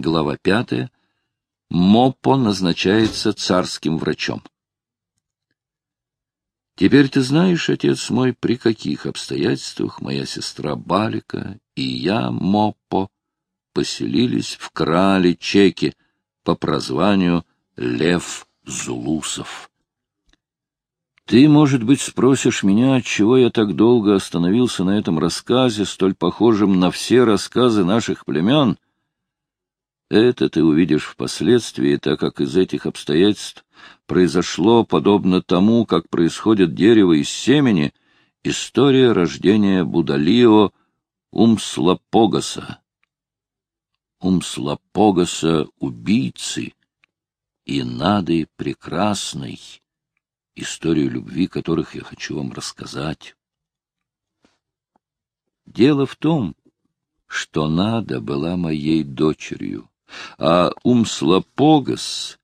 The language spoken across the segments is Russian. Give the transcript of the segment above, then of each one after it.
Глава пятая. Мопо назначается царским врачом. Теперь ты знаешь, отец мой, при каких обстоятельствах моя сестра Балика и я, Мопо, поселились в крале Чеки по прозванию Лев Зулусов. Ты, может быть, спросишь меня, отчего я так долго остановился на этом рассказе, столь похожем на все рассказы наших племен — это ты увидишь впоследствии, так как из этих обстоятельств произошло, подобно тому, как происходит дерево из семени, история рождения Будалио Умслопогаса. Умслопогаса — убийцы и нады прекрасной, историю любви которых я хочу вам рассказать. Дело в том, что Нада была моей дочерью а Умслопогас,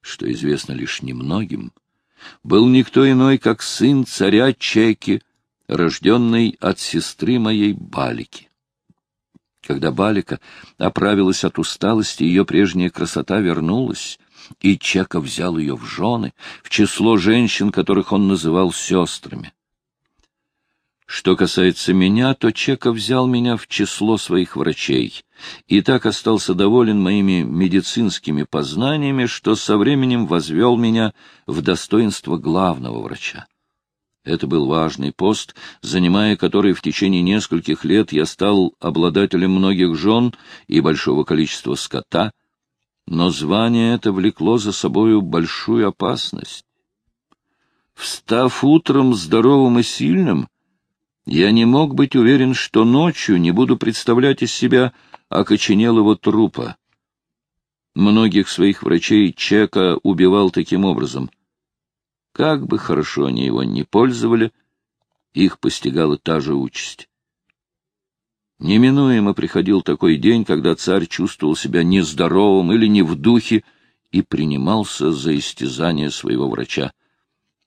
что известно лишь немногим, был никто иной, как сын царя Чеки, рожденный от сестры моей Балики. Когда Балика оправилась от усталости, ее прежняя красота вернулась, и Чека взял ее в жены, в число женщин, которых он называл сестрами. Что касается меня, то Чеков взял меня в число своих врачей и так остался доволен моими медицинскими познаниями, что со временем возвел меня в достоинство главного врача. Это был важный пост, занимая который в течение нескольких лет я стал обладателем многих жен и большого количества скота, но звание это влекло за собою большую опасность. Встав утром здоровым и сильным, я не мог быть уверен, что ночью не буду представлять из себя окоченелого трупа. Многих своих врачей Чека убивал таким образом. Как бы хорошо они его не пользовали, их постигала та же участь. Неминуемо приходил такой день, когда царь чувствовал себя нездоровым или не в духе и принимался за истязание своего врача.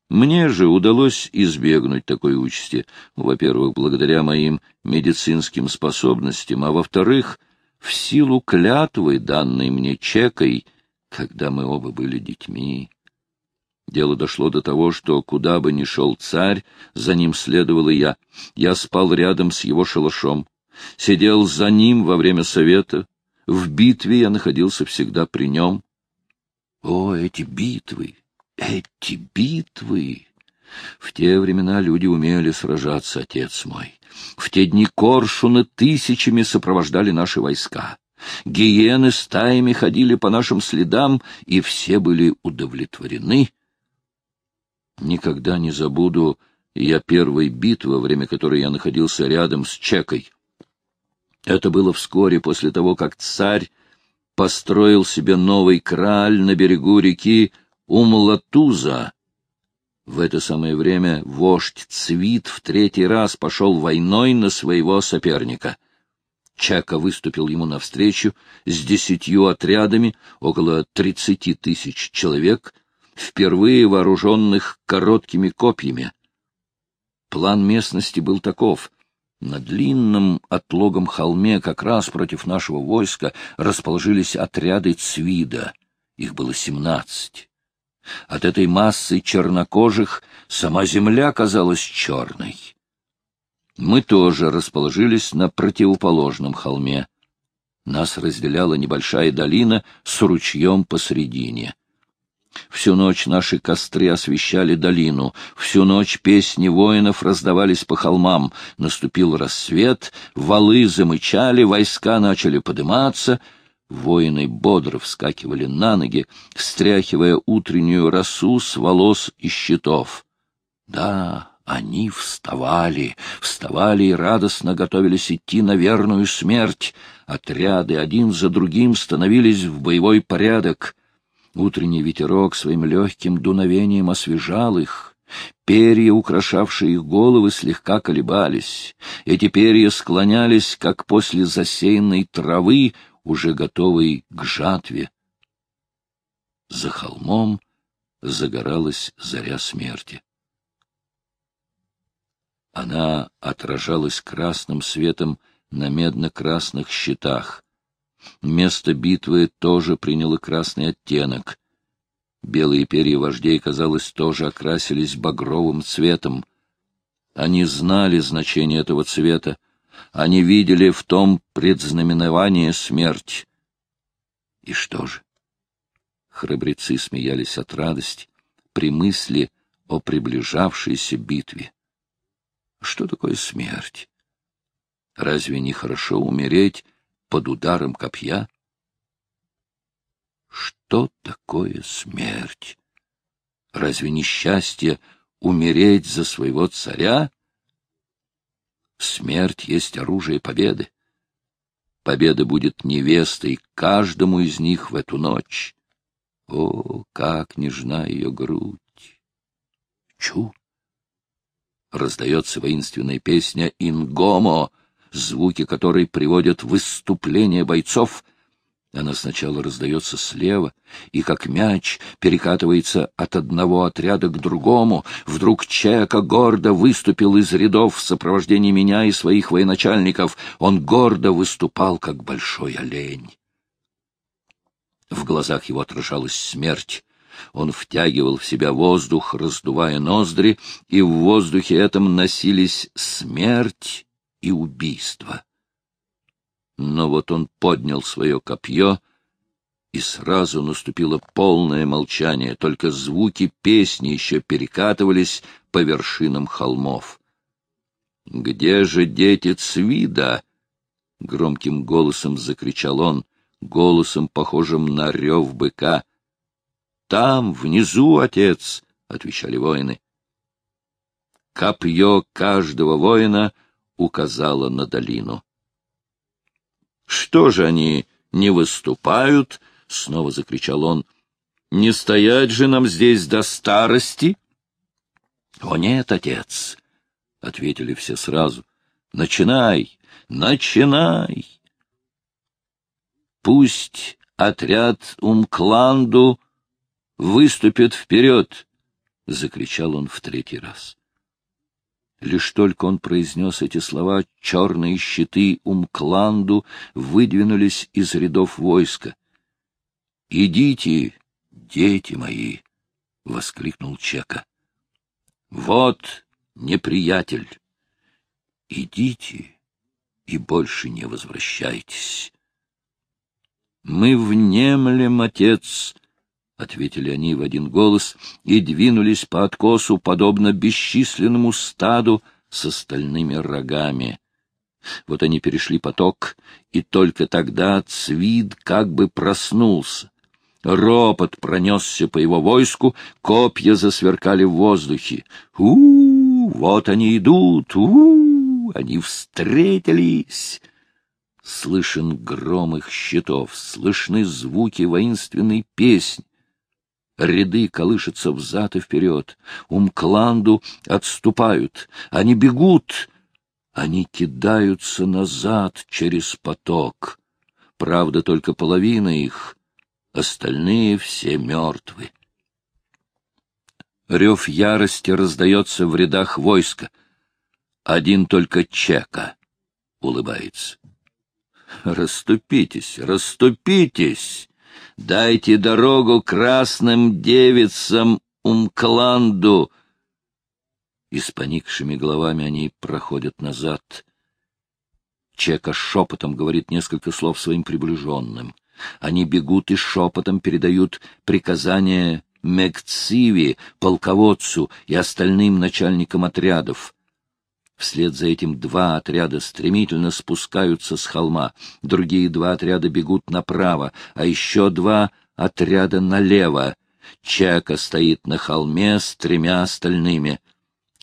Мне же удалось избегнуть такой участи, во-первых, благодаря моим медицинским способностям, а во-вторых, в силу клятвы, данной мне чекой, когда мы оба были детьми. Дело дошло до того, что куда бы ни шел царь, за ним следовал и я. Я спал рядом с его шалашом, сидел за ним во время совета. В битве я находился всегда при нем. О, эти битвы! Эти битвы! В те времена люди умели сражаться, отец мой. В те дни коршуны тысячами сопровождали наши войска. Гиены стаями ходили по нашим следам, и все были удовлетворены. Никогда не забуду я первой битвы, во время которой я находился рядом с Чекой. Это было вскоре после того, как царь построил себе новый краль на берегу реки Умлатуза. В это самое время вождь Цвит в третий раз пошел войной на своего соперника. Чака выступил ему навстречу с десятью отрядами, около тридцати тысяч человек, впервые вооруженных короткими копьями. План местности был таков. На длинном отлогом холме, как раз против нашего войска, расположились отряды Цвида. Их было семнадцать. От этой массы чернокожих сама земля казалась черной. Мы тоже расположились на противоположном холме. Нас разделяла небольшая долина с ручьем посредине. Всю ночь наши костры освещали долину, всю ночь песни воинов раздавались по холмам. Наступил рассвет, валы замычали, войска начали подниматься — Воины бодро вскакивали на ноги, стряхивая утреннюю росу с волос и щитов. Да, они вставали, вставали и радостно готовились идти на верную смерть. Отряды один за другим становились в боевой порядок. Утренний ветерок своим легким дуновением освежал их. Перья, украшавшие их головы, слегка колебались. Эти перья склонялись, как после засеянной травы, уже готовый к жатве. За холмом загоралась заря смерти. Она отражалась красным светом на медно-красных щитах. Место битвы тоже приняло красный оттенок. Белые перья вождей, казалось, тоже окрасились багровым цветом. Они знали значение этого цвета. Они видели в том предзнаменование смерть. И что же? Храбрецы смеялись от радости при мысли о приближавшейся битве. Что такое смерть? Разве не хорошо умереть под ударом копья? Что такое смерть? Разве не счастье умереть за своего царя? Смерть есть оружие победы. Победа будет невестой каждому из них в эту ночь. О, как нежна ее грудь! Чу! Раздается воинственная песня «Ингомо», звуки которой приводят выступление бойцов. Она сначала раздается слева, и как мяч перекатывается от одного отряда к другому. Вдруг Чека гордо выступил из рядов в сопровождении меня и своих военачальников. Он гордо выступал, как большой олень. В глазах его отражалась смерть. Он втягивал в себя воздух, раздувая ноздри, и в воздухе этом носились смерть и убийство. Но вот он поднял свое копье, и сразу наступило полное молчание, только звуки песни еще перекатывались по вершинам холмов. «Где же дети Цвида?» — громким голосом закричал он, голосом, похожим на рев быка. «Там, внизу, отец!» — отвечали воины. Копье каждого воина — указала на долину. — Что же они не выступают? — снова закричал он. — Не стоять же нам здесь до старости? — О нет, отец! — ответили все сразу. — Начинай, начинай! Пусть отряд Умкланду выступит вперед! — закричал он в третий раз. Лишь только он произнес эти слова, черные щиты Умкланду выдвинулись из рядов войска. — Идите, дети мои! — воскликнул Чека. — Вот неприятель! Идите и больше не возвращайтесь. — Мы внемлем, отец! —— ответили они в один голос и двинулись по откосу, подобно бесчисленному стаду с остальными рогами. Вот они перешли поток, и только тогда Цвид как бы проснулся. Ропот пронесся по его войску, копья засверкали в воздухе. у, вот они идут, -у, -у они встретились. Слышен гром их щитов, слышны звуки воинственной песни. Ряды колышутся взад и вперед. Умкланду отступают. Они бегут. Они кидаются назад через поток. Правда, только половина их. Остальные все мертвы. Рев ярости раздается в рядах войска. Один только Чека улыбается. «Раступитесь, расступитесь!» Дайте дорогу красным девицам Умкланду. И с поникшими головами они проходят назад. Чека шепотом говорит несколько слов своим приближенным. Они бегут и шепотом передают приказания Мекциви, полководцу и остальным начальникам отрядов. Вслед за этим два отряда стремительно спускаются с холма, другие два отряда бегут направо, а еще два отряда налево. Чека стоит на холме с тремя остальными.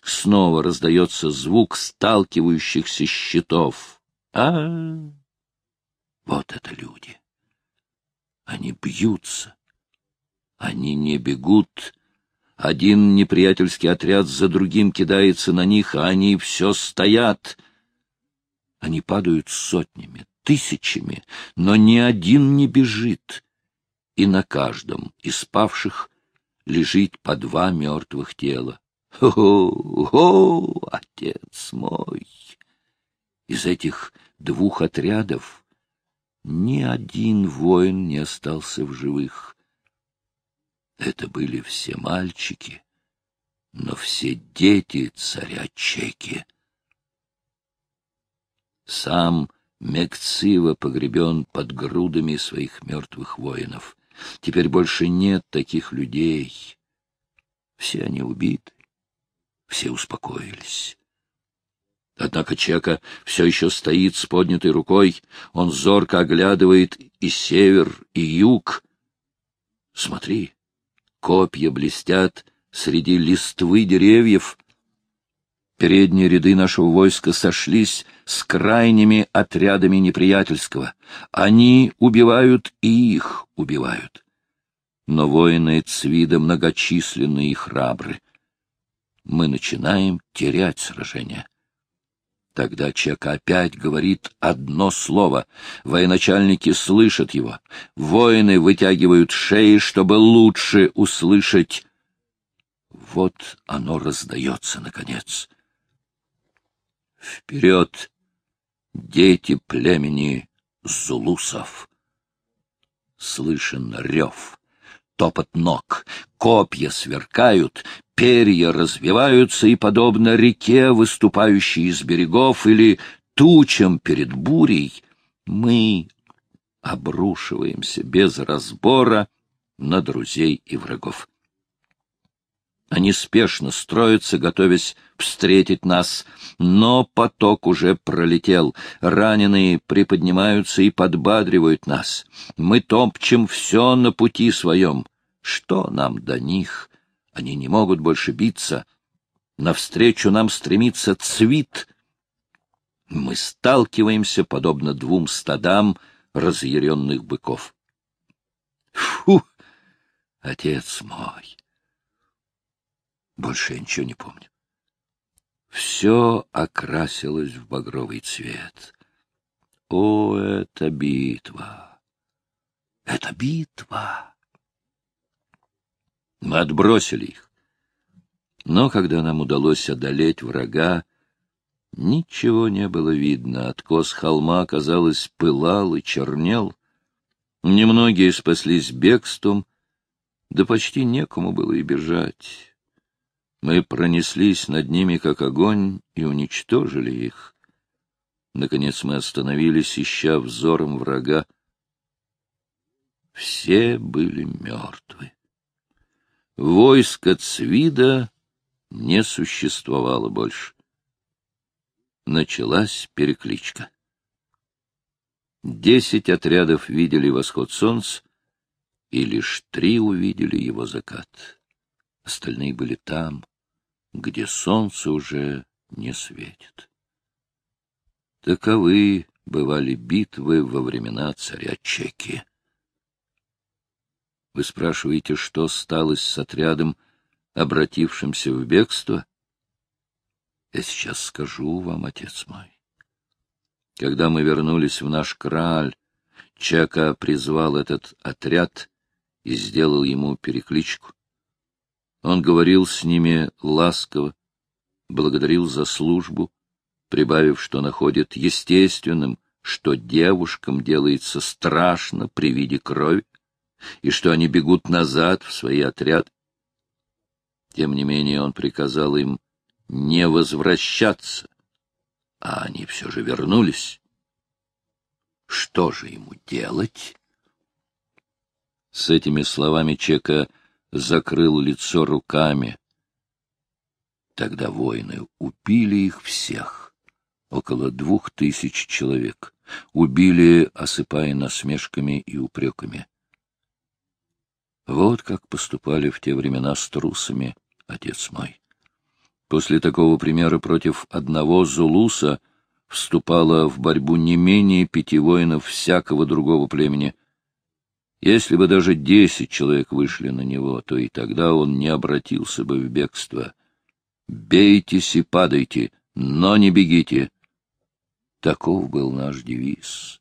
Снова раздается звук сталкивающихся щитов. А, вот это люди! Они бьются. Они не бегут, один неприятельский отряд за другим кидается на них, а они все стоят. Они падают сотнями, тысячами, но ни один не бежит. И на каждом из павших лежит по два мертвых тела. О, отец мой! Из этих двух отрядов ни один воин не остался в живых. Это были все мальчики, но все дети царя Чеки. Сам Мекцива погребен под грудами своих мертвых воинов. Теперь больше нет таких людей. Все они убиты, все успокоились. Однако Чека все еще стоит с поднятой рукой, он зорко оглядывает и север, и юг. Смотри, копья блестят среди листвы деревьев. Передние ряды нашего войска сошлись с крайними отрядами неприятельского. Они убивают и их убивают. Но воины Цвида многочисленны и храбры. Мы начинаем терять сражение. Тогда Чека опять говорит одно слово. Военачальники слышат его. Воины вытягивают шеи, чтобы лучше услышать. Вот оно раздается, наконец. Вперед, дети племени Зулусов! Слышен рев, топот ног, копья сверкают, перья развиваются и, подобно реке, выступающей из берегов, или тучам перед бурей, мы обрушиваемся без разбора на друзей и врагов. Они спешно строятся, готовясь встретить нас, но поток уже пролетел. Раненые приподнимаются и подбадривают нас. Мы топчем все на пути своем. Что нам до них? Они не могут больше биться. Навстречу нам стремится цвит. Мы сталкиваемся, подобно двум стадам разъяренных быков. Фу, отец мой! Больше я ничего не помню. Все окрасилось в багровый цвет. О, это битва! Это битва! Мы отбросили их. Но когда нам удалось одолеть врага, ничего не было видно. Откос холма, казалось, пылал и чернел. Немногие спаслись бегством, да почти некому было и бежать. Мы пронеслись над ними, как огонь, и уничтожили их. Наконец мы остановились, ища взором врага. Все были мертвы. Войско Цвида не существовало больше. Началась перекличка. Десять отрядов видели восход солнца, и лишь три увидели его закат. Остальные были там, где солнце уже не светит. Таковы бывали битвы во времена царя Чеки. Вы спрашиваете, что стало с отрядом, обратившимся в бегство? Я сейчас скажу вам, отец мой. Когда мы вернулись в наш краль, Чека призвал этот отряд и сделал ему перекличку. Он говорил с ними ласково, благодарил за службу, прибавив, что находит естественным, что девушкам делается страшно при виде крови, и что они бегут назад в свои отряды. Тем не менее он приказал им не возвращаться, а они все же вернулись. Что же ему делать? С этими словами Чека закрыл лицо руками. Тогда воины убили их всех, около двух тысяч человек, убили, осыпая насмешками и упреками. Вот как поступали в те времена с трусами, отец мой. После такого примера против одного Зулуса вступало в борьбу не менее пяти воинов всякого другого племени — если бы даже десять человек вышли на него, то и тогда он не обратился бы в бегство. «Бейтесь и падайте, но не бегите!» Таков был наш девиз.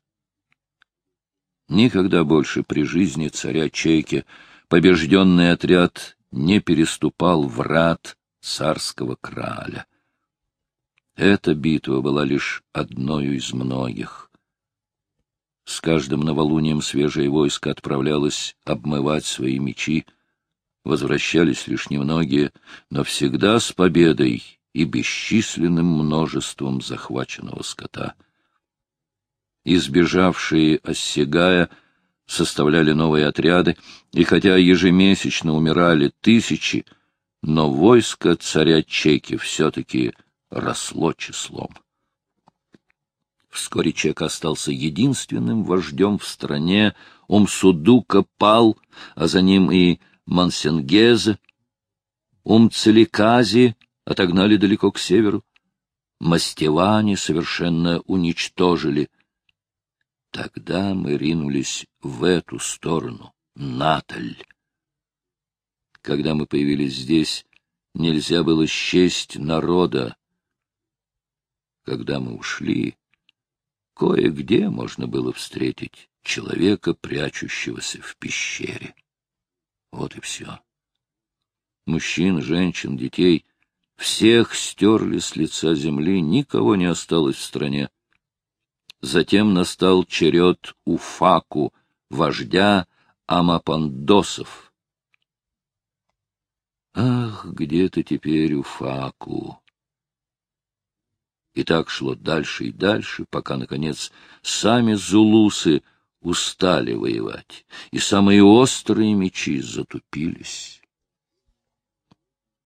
Никогда больше при жизни царя Чейки побежденный отряд не переступал врат царского краля. Эта битва была лишь одной из многих. С каждым новолунием свежее войско отправлялось обмывать свои мечи. Возвращались лишь немногие, но всегда с победой и бесчисленным множеством захваченного скота. Избежавшие Оссягая составляли новые отряды, и хотя ежемесячно умирали тысячи, но войско царя Чеки все-таки росло числом. Вскоре Чек остался единственным вождем в стране, Умсудука пал, а за ним и Мансенгезе, Умцеликази отогнали далеко к северу, Мастевани совершенно уничтожили. Тогда мы ринулись в эту сторону, Наталь. Когда мы появились здесь, нельзя было счесть народа. Когда мы ушли, Кое-где можно было встретить человека, прячущегося в пещере. Вот и все. Мужчин, женщин, детей — всех стерли с лица земли, никого не осталось в стране. Затем настал черед Уфаку, вождя Амапандосов. Ах, где ты теперь, Уфаку? И так шло дальше и дальше, пока, наконец, сами зулусы устали воевать, и самые острые мечи затупились.